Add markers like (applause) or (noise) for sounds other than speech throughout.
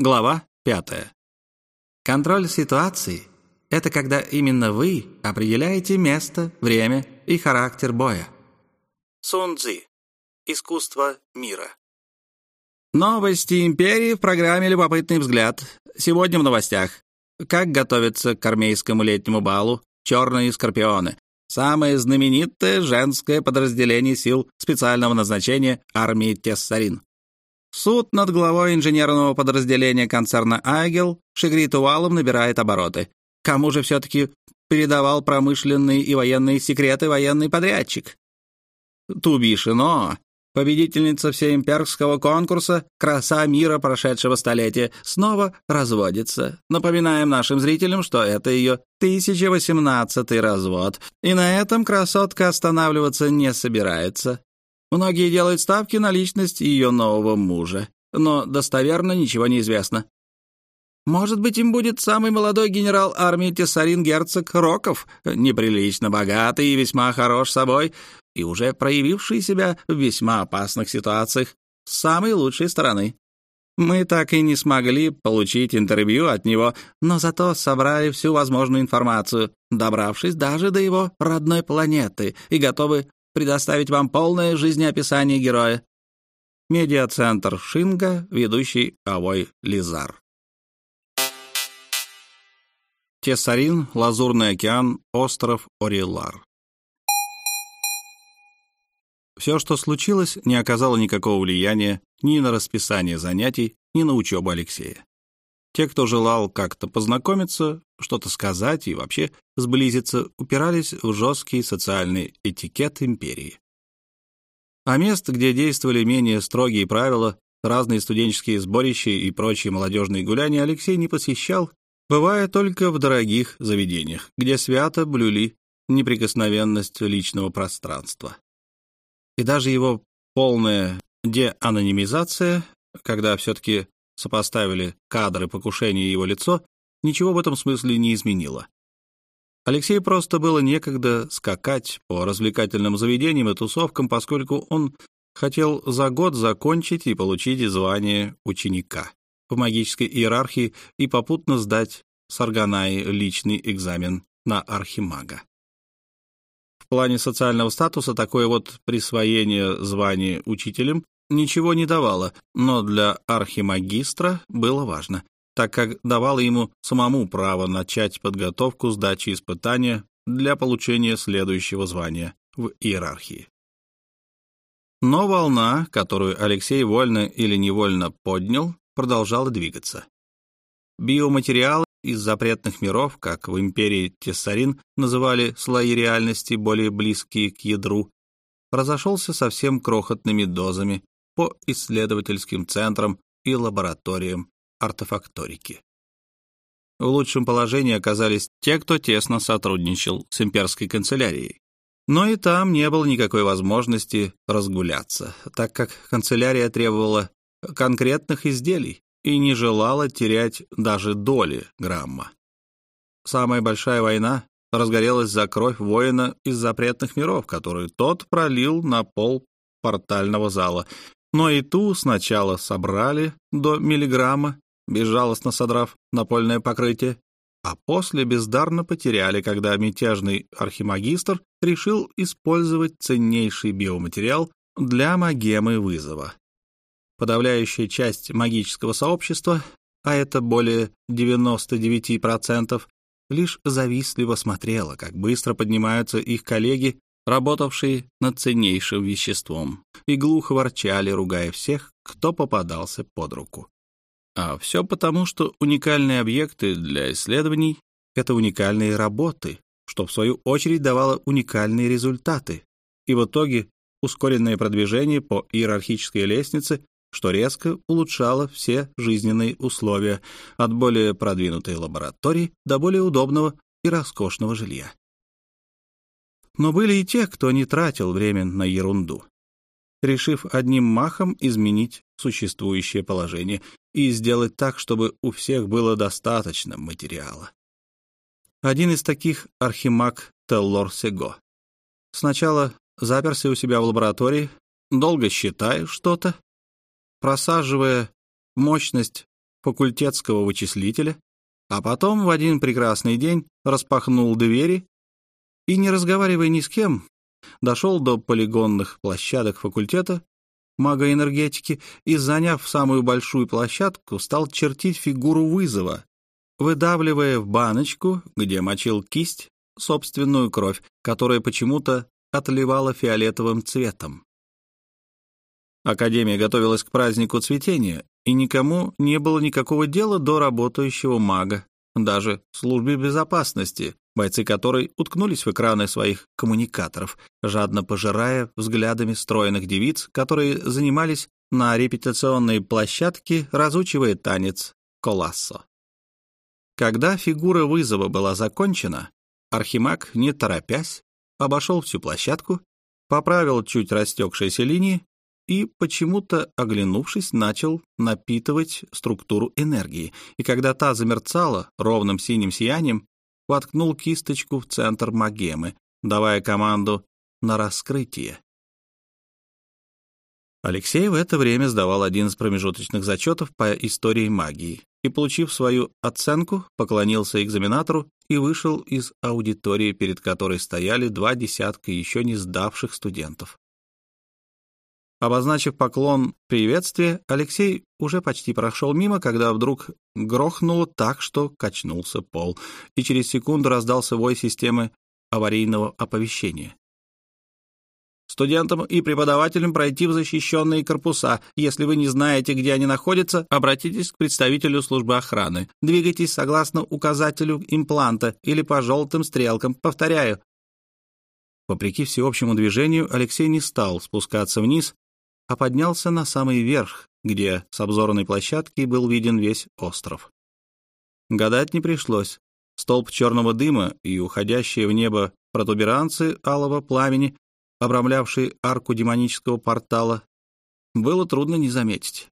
Глава 5. Контроль ситуации — это когда именно вы определяете место, время и характер боя. Сун Цзи. Искусство мира. Новости империи в программе «Любопытный взгляд». Сегодня в новостях. Как готовиться к армейскому летнему балу «Черные скорпионы». Самое знаменитое женское подразделение сил специального назначения армии Тессарин. Суд над главой инженерного подразделения концерна «Айгел» Шигрит Увалом набирает обороты. Кому же все-таки передавал промышленные и военные секреты военный подрядчик? Тубишино, победительница всеимперского конкурса «Краса мира прошедшего столетия», снова разводится. Напоминаем нашим зрителям, что это ее 1018-й развод, и на этом красотка останавливаться не собирается. Многие делают ставки на личность ее нового мужа, но достоверно ничего не известно. Может быть, им будет самый молодой генерал армии Тессарин герцог Роков, неприлично богатый и весьма хорош собой, и уже проявивший себя в весьма опасных ситуациях с самой лучшей стороны. Мы так и не смогли получить интервью от него, но зато собрали всю возможную информацию, добравшись даже до его родной планеты, и готовы предоставить вам полное жизнеописание героя. Медиацентр Шинга, ведущий Авой Лизар. Тессарин, Лазурный океан, остров Орилар. Все, что случилось, не оказало никакого влияния ни на расписание занятий, ни на учебу Алексея. Те, кто желал как-то познакомиться, что-то сказать и вообще сблизиться, упирались в жесткий социальный этикет империи. А мест, где действовали менее строгие правила, разные студенческие сборища и прочие молодежные гуляния Алексей не посещал, бывая только в дорогих заведениях, где свято блюли неприкосновенность личного пространства. И даже его полная деанонимизация, когда все-таки сопоставили кадры покушения и его лицо, ничего в этом смысле не изменило. Алексею просто было некогда скакать по развлекательным заведениям и тусовкам, поскольку он хотел за год закончить и получить звание ученика в магической иерархии и попутно сдать с Арганаи личный экзамен на архимага. В плане социального статуса такое вот присвоение звания учителем ничего не давало, но для архимагистра было важно, так как давало ему самому право начать подготовку сдачи испытания для получения следующего звания в иерархии. Но волна, которую Алексей вольно или невольно поднял, продолжала двигаться. Биоматериалы из запретных миров, как в империи Тессарин называли слои реальности, более близкие к ядру, разошелся совсем крохотными дозами по исследовательским центрам и лабораториям артефакторики. В лучшем положении оказались те, кто тесно сотрудничал с имперской канцелярией. Но и там не было никакой возможности разгуляться, так как канцелярия требовала конкретных изделий и не желала терять даже доли грамма. Самая большая война разгорелась за кровь воина из запретных миров, которую тот пролил на пол портального зала, но и ту сначала собрали до миллиграмма, безжалостно содрав напольное покрытие, а после бездарно потеряли, когда мятежный архимагистр решил использовать ценнейший биоматериал для магемы вызова. Подавляющая часть магического сообщества, а это более 99%, лишь завистливо смотрела, как быстро поднимаются их коллеги работавшие над ценнейшим веществом, и глухо ворчали, ругая всех, кто попадался под руку. А все потому, что уникальные объекты для исследований — это уникальные работы, что в свою очередь давало уникальные результаты, и в итоге ускоренное продвижение по иерархической лестнице, что резко улучшало все жизненные условия от более продвинутой лаборатории до более удобного и роскошного жилья. Но были и те, кто не тратил время на ерунду, решив одним махом изменить существующее положение и сделать так, чтобы у всех было достаточно материала. Один из таких — архимаг Теллор Сего. Сначала заперся у себя в лаборатории, долго считая что-то, просаживая мощность факультетского вычислителя, а потом в один прекрасный день распахнул двери и, не разговаривая ни с кем, дошел до полигонных площадок факультета магоэнергетики и, заняв самую большую площадку, стал чертить фигуру вызова, выдавливая в баночку, где мочил кисть, собственную кровь, которая почему-то отливала фиолетовым цветом. Академия готовилась к празднику цветения, и никому не было никакого дела до работающего мага, даже службе безопасности, бойцы которой уткнулись в экраны своих коммуникаторов, жадно пожирая взглядами стройных девиц, которые занимались на репетиционной площадке, разучивая танец колассо. Когда фигура вызова была закончена, Архимаг, не торопясь, обошел всю площадку, поправил чуть растекшиеся линии и, почему-то оглянувшись, начал напитывать структуру энергии, и когда та замерцала ровным синим сиянием, воткнул кисточку в центр магемы, давая команду на раскрытие. Алексей в это время сдавал один из промежуточных зачетов по истории магии и, получив свою оценку, поклонился экзаменатору и вышел из аудитории, перед которой стояли два десятка еще не сдавших студентов. Обозначив поклон приветствия, Алексей уже почти прошел мимо, когда вдруг грохнуло так, что качнулся пол, и через секунду раздался вой системы аварийного оповещения. Студентам и преподавателям пройти в защищенные корпуса. Если вы не знаете, где они находятся, обратитесь к представителю службы охраны. Двигайтесь согласно указателю импланта или по желтым стрелкам. Повторяю. Вопреки всеобщему движению, Алексей не стал спускаться вниз, а поднялся на самый верх, где с обзорной площадки был виден весь остров. Гадать не пришлось. Столб черного дыма и уходящие в небо протуберанцы алого пламени, обрамлявшие арку демонического портала, было трудно не заметить.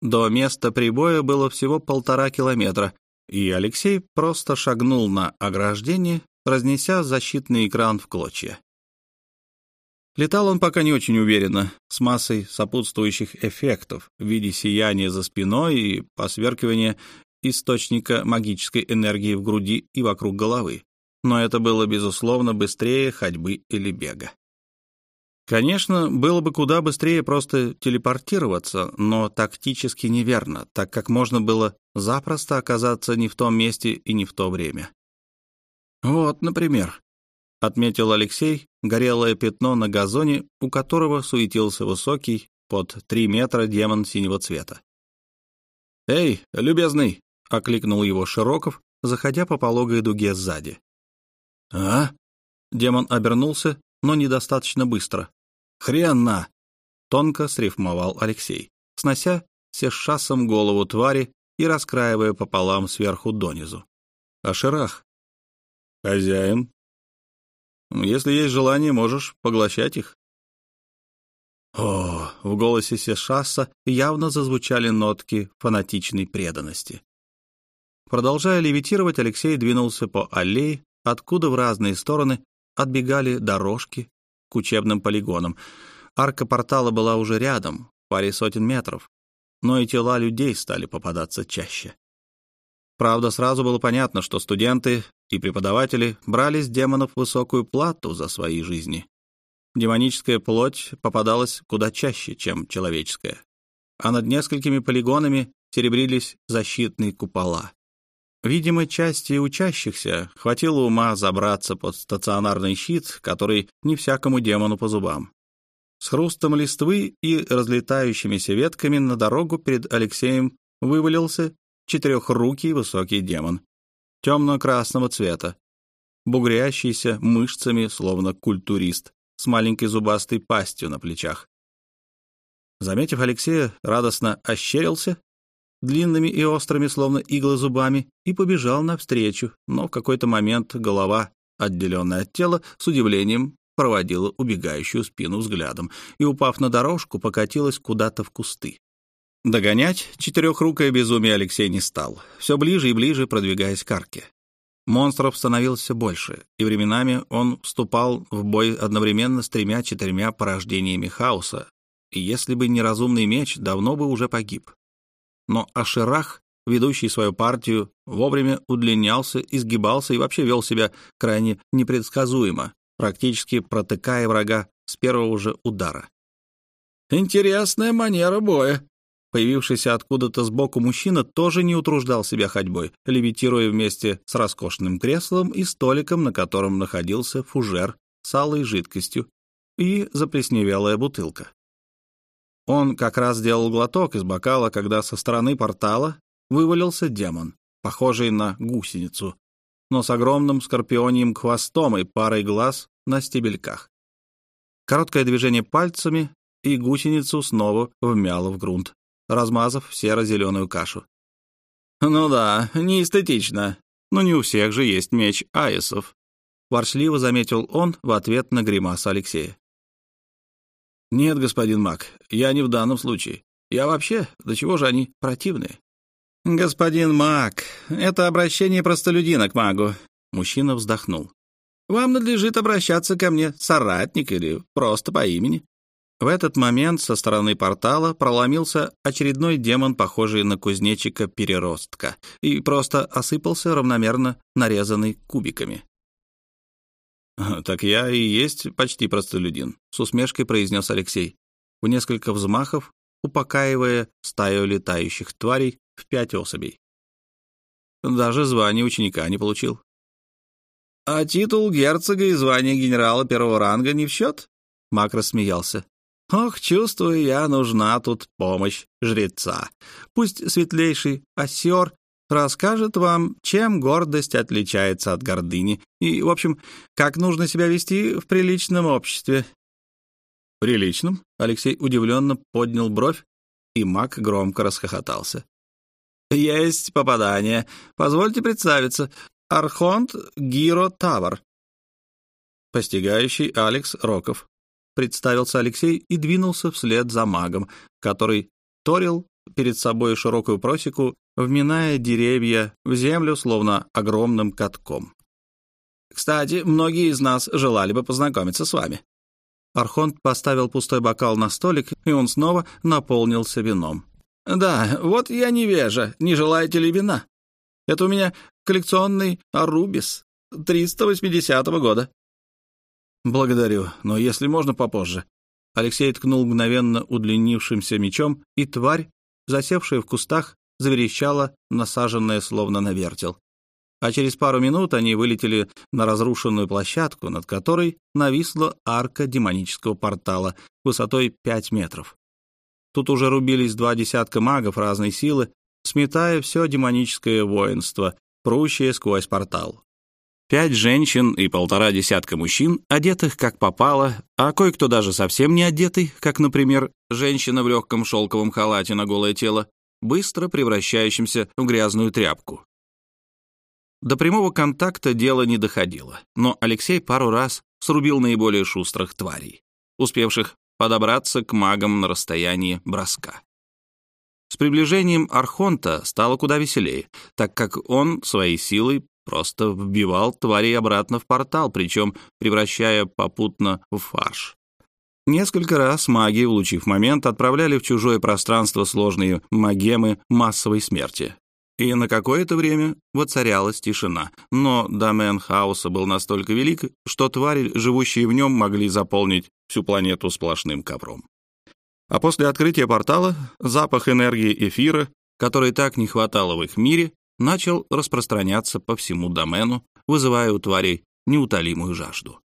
До места прибоя было всего полтора километра, и Алексей просто шагнул на ограждение, разнеся защитный экран в клочья. Летал он пока не очень уверенно, с массой сопутствующих эффектов в виде сияния за спиной и посверкивания источника магической энергии в груди и вокруг головы. Но это было, безусловно, быстрее ходьбы или бега. Конечно, было бы куда быстрее просто телепортироваться, но тактически неверно, так как можно было запросто оказаться не в том месте и не в то время. Вот, например, отметил Алексей горелое пятно на газоне, у которого суетился высокий, под три метра демон синего цвета. «Эй, любезный!» — окликнул его Широков, заходя по пологой дуге сзади. «А?» — демон обернулся, но недостаточно быстро. «Хрена!» — тонко срифмовал Алексей, снося сешасом голову твари и раскраивая пополам сверху донизу. «Аширах!» «Хозяин!» Если есть желание, можешь поглощать их. О, в голосе Сешаса явно зазвучали нотки фанатичной преданности. Продолжая левитировать, Алексей двинулся по аллее, откуда в разные стороны отбегали дорожки к учебным полигонам. Арка портала была уже рядом, паре сотен метров, но и тела людей стали попадаться чаще. Правда, сразу было понятно, что студенты и преподаватели брали с демонов высокую плату за свои жизни. Демоническая плоть попадалась куда чаще, чем человеческая. А над несколькими полигонами серебрились защитные купола. Видимо, части учащихся хватило ума забраться под стационарный щит, который не всякому демону по зубам. С хрустом листвы и разлетающимися ветками на дорогу перед Алексеем вывалился четырехрукий высокий демон, темно-красного цвета, бугрящийся мышцами, словно культурист, с маленькой зубастой пастью на плечах. Заметив Алексея, радостно ощерился длинными и острыми, словно иглы зубами, и побежал навстречу, но в какой-то момент голова, отделенная от тела, с удивлением проводила убегающую спину взглядом и, упав на дорожку, покатилась куда-то в кусты. Догонять четырехрукое безумие Алексей не стал, все ближе и ближе продвигаясь к арке. Монстров становился больше, и временами он вступал в бой одновременно с тремя-четырьмя порождениями хаоса, и если бы не разумный меч, давно бы уже погиб. Но Аширах ведущий свою партию, вовремя удлинялся, изгибался и вообще вел себя крайне непредсказуемо, практически протыкая врага с первого же удара. «Интересная манера боя», Появившийся откуда-то сбоку мужчина тоже не утруждал себя ходьбой, левитируя вместе с роскошным креслом и столиком, на котором находился фужер с алой жидкостью и заплесневелая бутылка. Он как раз сделал глоток из бокала, когда со стороны портала вывалился демон, похожий на гусеницу, но с огромным скорпионьим хвостом и парой глаз на стебельках. Короткое движение пальцами, и гусеницу снова вмяло в грунт размазав серо-зеленую кашу. «Ну да, неэстетично. Но не у всех же есть меч Айсов», — ворчливо заметил он в ответ на гримас Алексея. «Нет, господин Мак, я не в данном случае. Я вообще, до чего же они противные?» «Господин Мак, это обращение простолюдина к магу», — мужчина вздохнул. «Вам надлежит обращаться ко мне соратник или просто по имени. В этот момент со стороны портала проломился очередной демон, похожий на кузнечика-переростка, и просто осыпался равномерно нарезанный кубиками. «Так я и есть почти простолюдин», — с усмешкой произнес Алексей, в несколько взмахов упокаивая стаю летающих тварей в пять особей. Даже звание ученика не получил. «А титул герцога и звание генерала первого ранга не в счет?» Мак рассмеялся. Ох, чувствую я, нужна тут помощь жреца. Пусть светлейший осер расскажет вам, чем гордость отличается от гордыни, и, в общем, как нужно себя вести в приличном обществе. «Приличном?» — Алексей удивленно поднял бровь, и маг громко расхохотался. «Есть попадание. Позвольте представиться. Архонт Гиро Тавр». Постигающий Алекс Роков. — представился Алексей и двинулся вслед за магом, который торил перед собой широкую просеку, вминая деревья в землю, словно огромным катком. «Кстати, многие из нас желали бы познакомиться с вами». Архонт поставил пустой бокал на столик, и он снова наполнился вином. «Да, вот я невежа. Не желаете ли вина? Это у меня коллекционный Арубис 380-го года. «Благодарю, но если можно попозже». Алексей ткнул мгновенно удлинившимся мечом, и тварь, засевшая в кустах, заверещала, насаженная словно на вертел. А через пару минут они вылетели на разрушенную площадку, над которой нависла арка демонического портала высотой 5 метров. Тут уже рубились два десятка магов разной силы, сметая все демоническое воинство, прущее сквозь портал. Пять женщин и полтора десятка мужчин, одетых как попало, а кое-кто даже совсем не одетый, как, например, женщина в легком шелковом халате на голое тело, быстро превращающимся в грязную тряпку. До прямого контакта дело не доходило, но Алексей пару раз срубил наиболее шустрых тварей, успевших подобраться к магам на расстоянии броска. С приближением Архонта стало куда веселее, так как он своей силой Просто вбивал тварей обратно в портал, причем превращая попутно в фарш. Несколько раз маги, улучив момент, отправляли в чужое пространство сложные магемы массовой смерти. И на какое-то время воцарялась тишина. Но домен хаоса был настолько велик, что твари, живущие в нем, могли заполнить всю планету сплошным ковром. А после открытия портала запах энергии эфира, которой так не хватало в их мире, начал распространяться по всему домену, вызывая у тварей неутолимую жажду.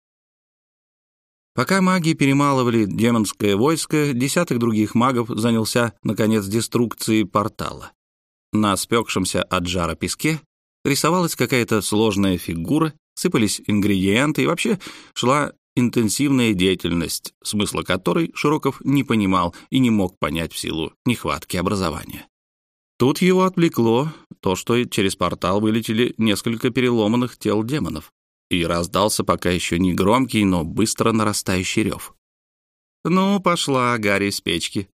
Пока маги перемалывали демонское войско, десяток других магов занялся, наконец, деструкцией портала. На спекшемся от жара песке рисовалась какая-то сложная фигура, сыпались ингредиенты и вообще шла интенсивная деятельность, смысла которой Широков не понимал и не мог понять в силу нехватки образования. Тут его отвлекло то, что через портал вылетели несколько переломанных тел демонов, и раздался пока еще не громкий, но быстро нарастающий рев. «Ну, пошла Гарри с печки».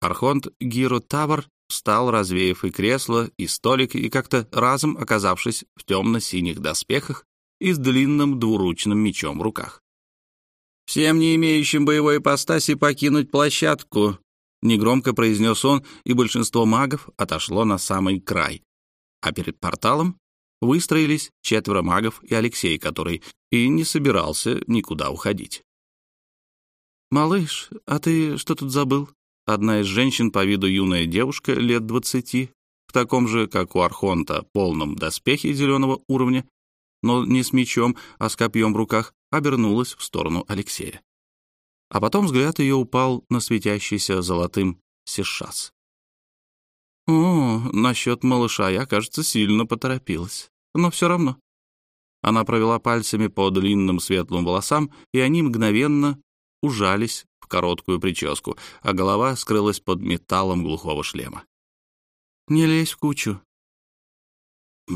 Архонт Гиро Тавр встал, развеяв и кресло, и столик, и как-то разом оказавшись в темно-синих доспехах и с длинным двуручным мечом в руках. «Всем не имеющим боевой ипостаси покинуть площадку Негромко произнес он, и большинство магов отошло на самый край. А перед порталом выстроились четверо магов и Алексей, который и не собирался никуда уходить. «Малыш, а ты что тут забыл?» Одна из женщин по виду юная девушка лет двадцати, в таком же, как у Архонта, полном доспехе зеленого уровня, но не с мечом, а с копьем в руках, обернулась в сторону Алексея. А потом взгляд ее упал на светящийся золотым сешас. «О, насчет малыша я, кажется, сильно поторопилась. Но все равно». Она провела пальцами по длинным светлым волосам, и они мгновенно ужались в короткую прическу, а голова скрылась под металлом глухого шлема. «Не лезь в кучу».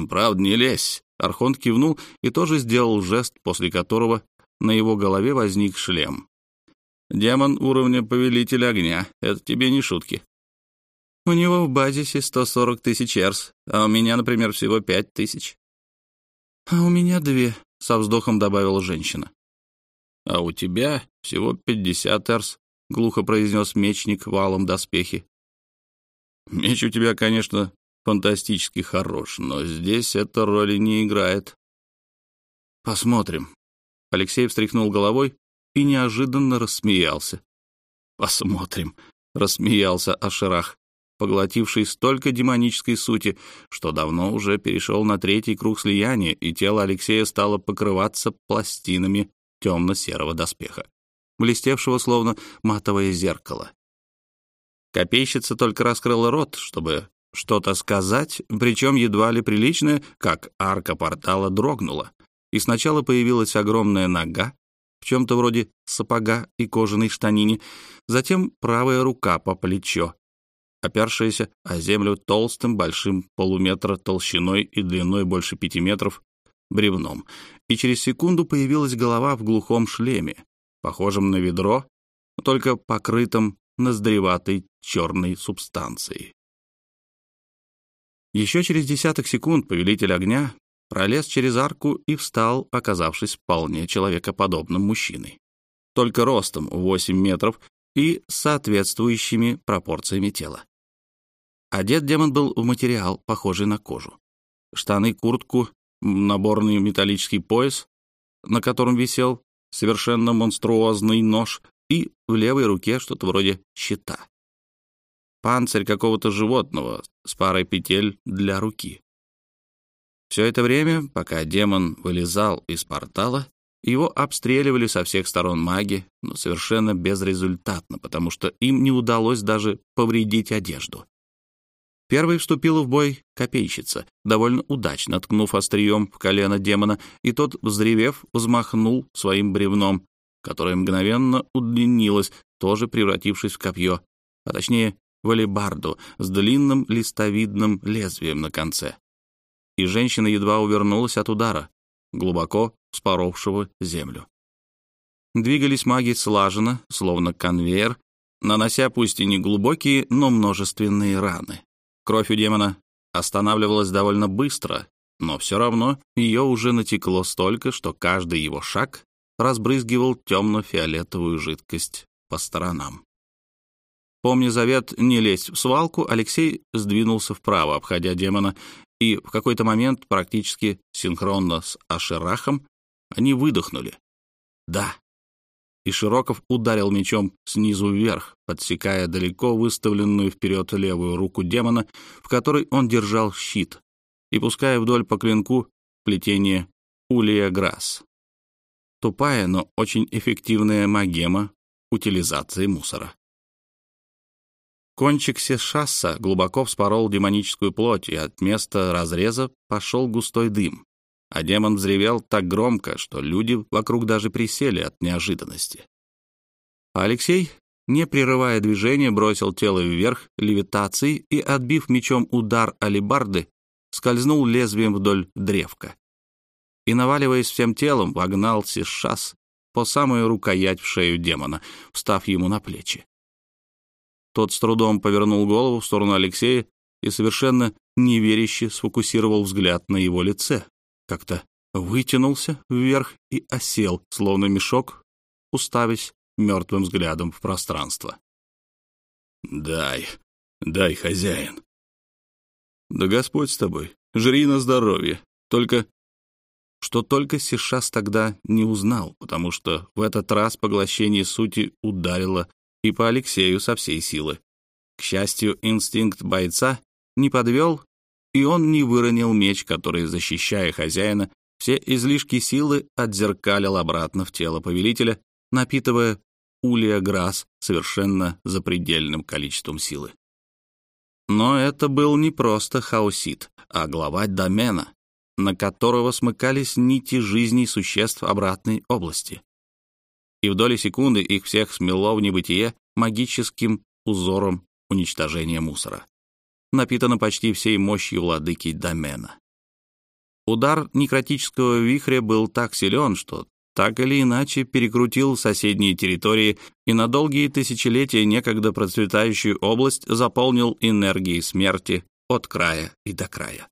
«Правда, не лезь», — Архонт кивнул и тоже сделал жест, после которого на его голове возник шлем. «Демон уровня Повелителя Огня. Это тебе не шутки». «У него в базисе 140 тысяч эрс, а у меня, например, всего 5 тысяч». «А у меня две», — со вздохом добавила женщина. «А у тебя всего 50 эрс», — глухо произнес мечник валом доспехи. «Меч у тебя, конечно, фантастически хорош, но здесь эта роли не играет». «Посмотрим». Алексей встряхнул головой и неожиданно рассмеялся. «Посмотрим», — рассмеялся Ашерах, поглотивший столько демонической сути, что давно уже перешел на третий круг слияния, и тело Алексея стало покрываться пластинами темно-серого доспеха, блестевшего словно матовое зеркало. Копейщица только раскрыла рот, чтобы что-то сказать, причем едва ли приличное, как арка портала дрогнула, и сначала появилась огромная нога, в чем-то вроде сапога и кожаной штанине, затем правая рука по плечо, опершаяся о землю толстым, большим полуметра толщиной и длиной больше пяти метров бревном, и через секунду появилась голова в глухом шлеме, похожем на ведро, только покрытом ноздреватой черной субстанцией. Еще через десяток секунд повелитель огня пролез через арку и встал, оказавшись вполне человекоподобным мужчиной. Только ростом 8 метров и соответствующими пропорциями тела. Одет демон был в материал, похожий на кожу. Штаны, куртку, наборный металлический пояс, на котором висел совершенно монструозный нож, и в левой руке что-то вроде щита. Панцирь какого-то животного с парой петель для руки. Все это время, пока демон вылезал из портала, его обстреливали со всех сторон маги, но совершенно безрезультатно, потому что им не удалось даже повредить одежду. Первой вступила в бой копейщица, довольно удачно ткнув острием в колено демона, и тот, взревев, взмахнул своим бревном, которое мгновенно удлинилось, тоже превратившись в копье, а точнее в алебарду с длинным листовидным лезвием на конце и женщина едва увернулась от удара, глубоко споровшего землю. Двигались маги слаженно, словно конвейер, нанося пусть и не глубокие, но множественные раны. Кровь у демона останавливалась довольно быстро, но все равно ее уже натекло столько, что каждый его шаг разбрызгивал темно-фиолетовую жидкость по сторонам. Помня завет не лезть в свалку, Алексей сдвинулся вправо, обходя демона, и в какой-то момент, практически синхронно с Ашерахом, они выдохнули. «Да». И Широков ударил мечом снизу вверх, подсекая далеко выставленную вперед левую руку демона, в которой он держал щит, и пуская вдоль по клинку плетение Улия Грасс. Тупая, но очень эффективная магема утилизации мусора. Кончик сешасса глубоко вспорол демоническую плоть, и от места разреза пошел густой дым. А демон взревел так громко, что люди вокруг даже присели от неожиданности. А Алексей, не прерывая движения, бросил тело вверх левитацией и, отбив мечом удар алибарды, скользнул лезвием вдоль древка. И, наваливаясь всем телом, вогнал сешас по самую рукоять в шею демона, встав ему на плечи. Тот с трудом повернул голову в сторону Алексея и совершенно неверяще сфокусировал взгляд на его лице. Как-то вытянулся вверх и осел, словно мешок, уставясь мертвым взглядом в пространство. «Дай, дай, хозяин». «Да Господь с тобой, жри на здоровье. Только...» Что только Сишас тогда не узнал, потому что в этот раз поглощение сути ударило и по Алексею со всей силы. К счастью, инстинкт бойца не подвел, и он не выронил меч, который, защищая хозяина, все излишки силы отзеркалил обратно в тело повелителя, напитывая Улья Грас совершенно запредельным количеством силы. Но это был не просто хаосит, а глава домена, на которого смыкались нити жизней существ обратной области. И в доли секунды их всех смело в небытие магическим узором уничтожения мусора, напитано почти всей мощью владыки домена. Удар некротического вихря был так силен, что так или иначе перекрутил соседние территории и на долгие тысячелетия некогда процветающую область заполнил энергией смерти от края и до края.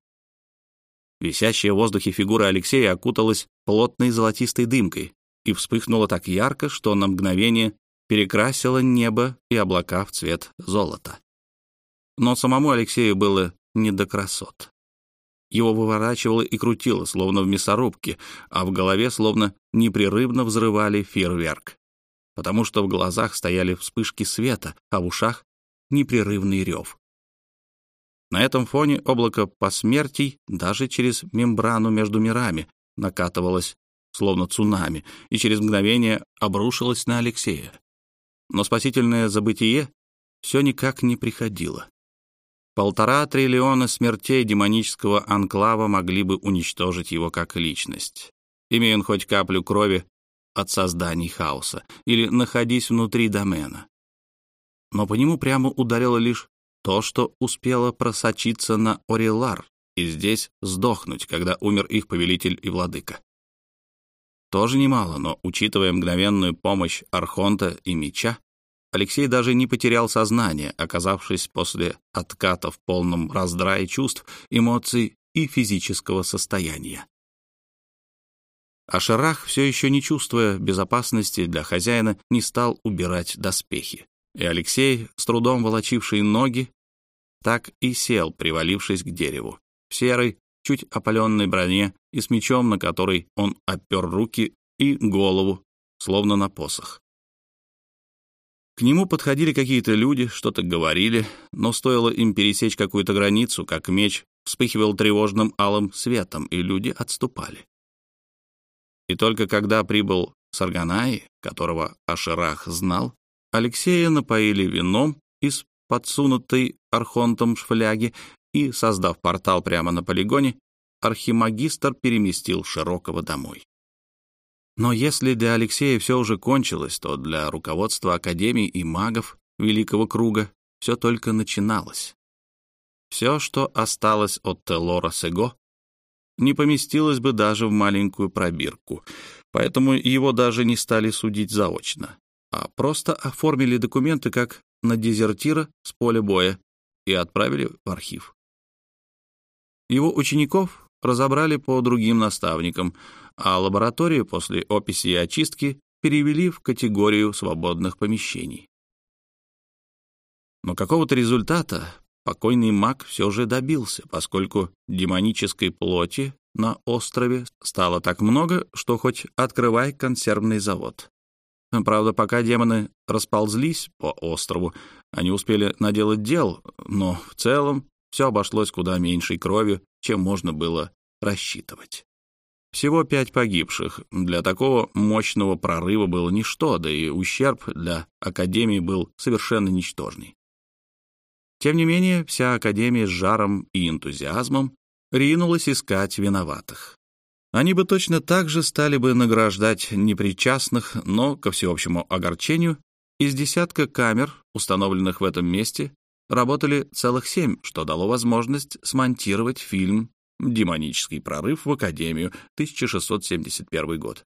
Висящая в воздухе фигура Алексея окуталась плотной золотистой дымкой и вспыхнула так ярко, что на мгновение перекрасила небо и облака в цвет золота. Но самому Алексею было не до красот. Его выворачивало и крутило, словно в мясорубке, а в голове словно непрерывно взрывали фейерверк, потому что в глазах стояли вспышки света, а в ушах — непрерывный рев. На этом фоне облако посмертий даже через мембрану между мирами накатывалось, словно цунами, и через мгновение обрушилось на Алексея. Но спасительное забытие все никак не приходило. Полтора триллиона смертей демонического анклава могли бы уничтожить его как личность. Имея он хоть каплю крови от созданий хаоса или находясь внутри домена. Но по нему прямо ударило лишь то, что успело просочиться на Орелар и здесь сдохнуть, когда умер их повелитель и владыка. Тоже немало, но, учитывая мгновенную помощь Архонта и Меча, Алексей даже не потерял сознание, оказавшись после отката в полном раздрае чувств, эмоций и физического состояния. А Шарах, все еще не чувствуя безопасности для хозяина, не стал убирать доспехи. И Алексей, с трудом волочивший ноги, так и сел, привалившись к дереву, в серой, чуть опаленной броне и с мечом, на который он опер руки и голову, словно на посох. К нему подходили какие-то люди, что-то говорили, но стоило им пересечь какую-то границу, как меч вспыхивал тревожным алым светом, и люди отступали. И только когда прибыл Сарганаи, которого Ашерах знал, Алексея напоили вином из подсунутой архонтом шфляги, и, создав портал прямо на полигоне, архимагистр переместил Широкого домой. Но если для Алексея все уже кончилось, то для руководства Академии и магов Великого Круга все только начиналось. Все, что осталось от Телора Сего, не поместилось бы даже в маленькую пробирку, поэтому его даже не стали судить заочно, а просто оформили документы как на дезертира с поля боя и отправили в архив. Его учеников разобрали по другим наставникам, а лабораторию после описи и очистки перевели в категорию свободных помещений. Но какого-то результата покойный маг все же добился, поскольку демонической плоти на острове стало так много, что хоть открывай консервный завод. Правда, пока демоны расползлись по острову, они успели наделать дел, но в целом все обошлось куда меньшей кровью, чем можно было рассчитывать. Всего пять погибших. Для такого мощного прорыва было ничто, да и ущерб для Академии был совершенно ничтожный. Тем не менее, вся Академия с жаром и энтузиазмом ринулась искать виноватых. Они бы точно так же стали бы награждать непричастных, но, ко всеобщему огорчению, из десятка камер, установленных в этом месте, работали целых семь, что дало возможность смонтировать фильм Демонический прорыв в Академию, 1671 год.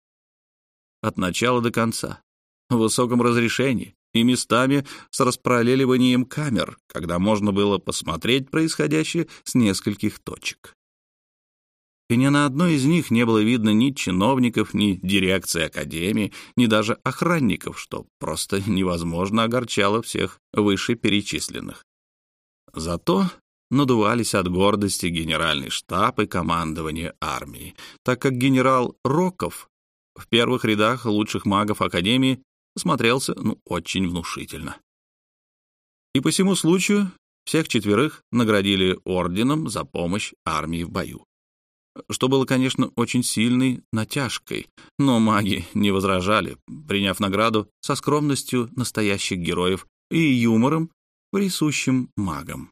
От начала до конца, в высоком разрешении и местами с распараллеливанием камер, когда можно было посмотреть происходящее с нескольких точек. И ни на одной из них не было видно ни чиновников, ни дирекции академии, ни даже охранников, что просто (laughs) невозможно огорчало всех вышеперечисленных. Зато надувались от гордости генеральный штаб и командование армии, так как генерал Роков в первых рядах лучших магов Академии смотрелся ну, очень внушительно. И по всему случаю всех четверых наградили орденом за помощь армии в бою. Что было, конечно, очень сильной натяжкой, но маги не возражали, приняв награду со скромностью настоящих героев и юмором, присущим магам.